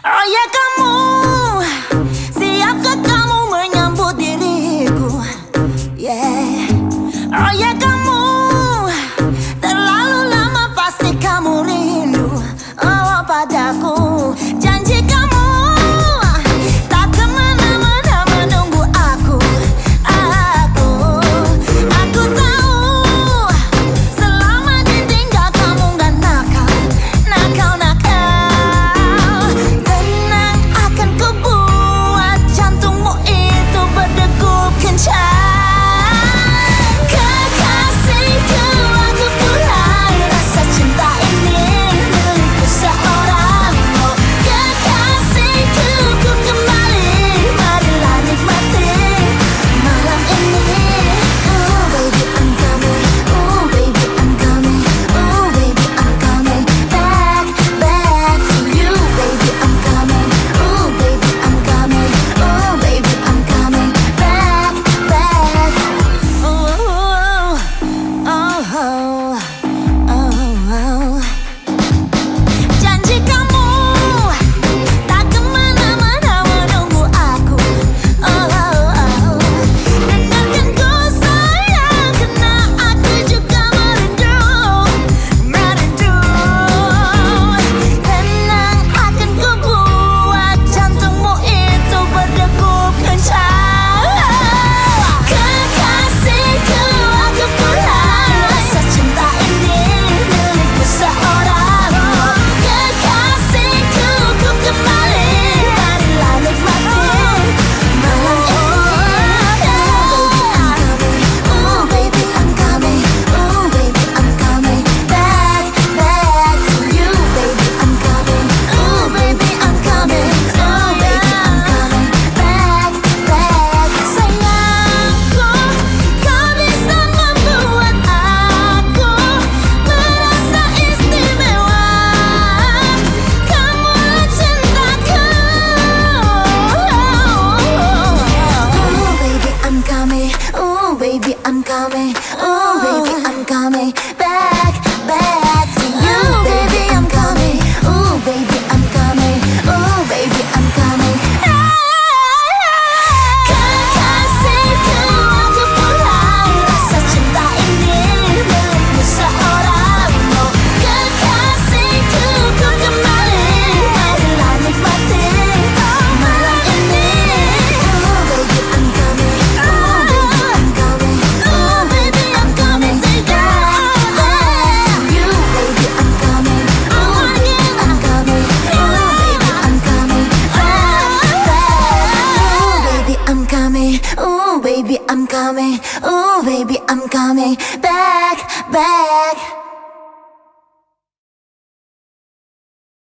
Oye, Camus, si has coming. Ooh, baby, I'm coming back, back.